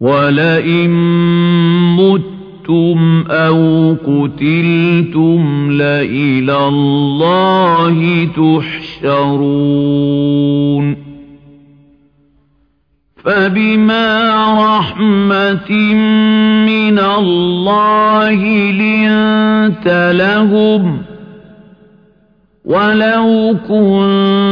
وَلَئِن مُّتُّمْ أَوْ قُتِلْتُمْ لَإِلَى اللَّهِ تُحْشَرُونَ فَبِمَا رَحْمَةٍ مِّنَ اللَّهِ لِنتَ لَهُمْ وَلَوْ كُنتَ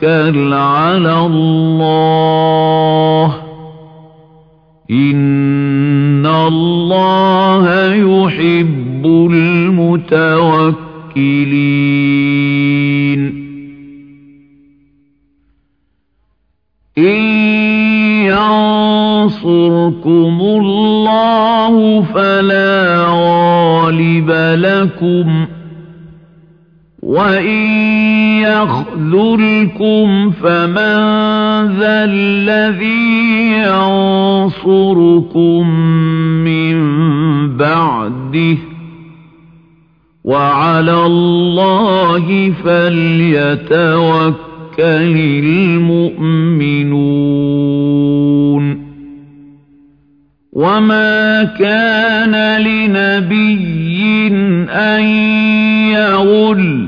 توكل على الله. إن الله يحب المتوكلين. إن ينصركم الله فلا غالب لكم. وَإِن يَخْذُلْكُمْ فَمَن ذَا الَّذِي يَنصُرُكُم مِّن بَعْدِهِ ۗ وَعَلَى اللَّهِ فَلْيَتَوَكَّلِ الْمُؤْمِنُونَ. وَمَا كَانَ لِنَبِيٍّ أَن يَغُلَّ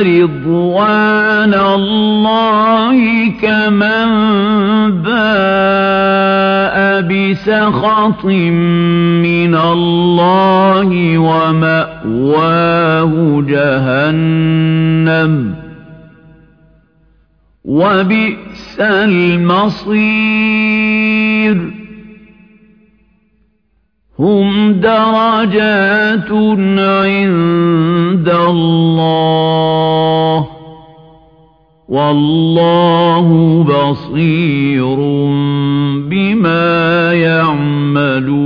رِضْوَانَ اللَّهِ كَمَن بَاءَ بِسَخَطٍ مِّنَ اللَّهِ وَمَأْوَاهُ جَهَنَّمُ ۚ وَبِئْسَ الْمَصِيرُ هُمْ دَرَجَاتٌ عِندَ اللَّهِ ۗ. وَاللَّهُ بَصِيرٌ بِمَا يَعْمَلُونَ.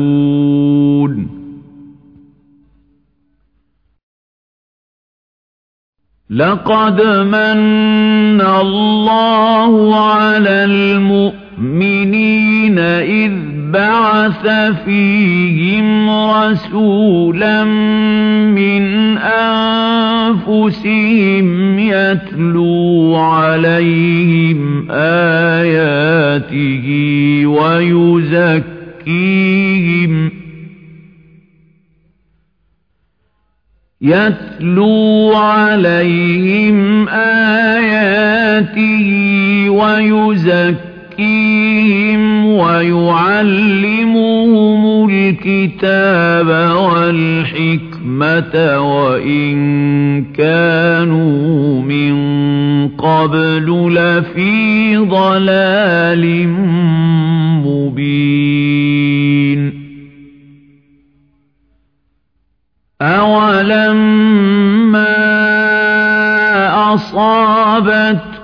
لَقَدْ مَنَّ اللَّهُ عَلَى الْمُؤْمِنِينَ إِذْ بَعَثَ فِيهِمْ رَسُولًا مِّنْ أَنفُسِهِمْ يَتْلُو عَلَيْهِمْ آيَاتِهِ وَيُزَكِّيهِمْ يَتْلُو عَلَيْهِمْ آيَاتِهِ وَيُزَكِّيهِمْ وَيُعَلِّمُهُمُ الْكِتَابَ وَالْحِكْمَةَ وَإِن كَانُوا مِن قَبْلُ لَفِي ضَلَالٍ مُّبِينٍ. أَوَلَمَّا أَصَابَتْكُم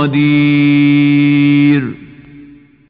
قَدِيرٌ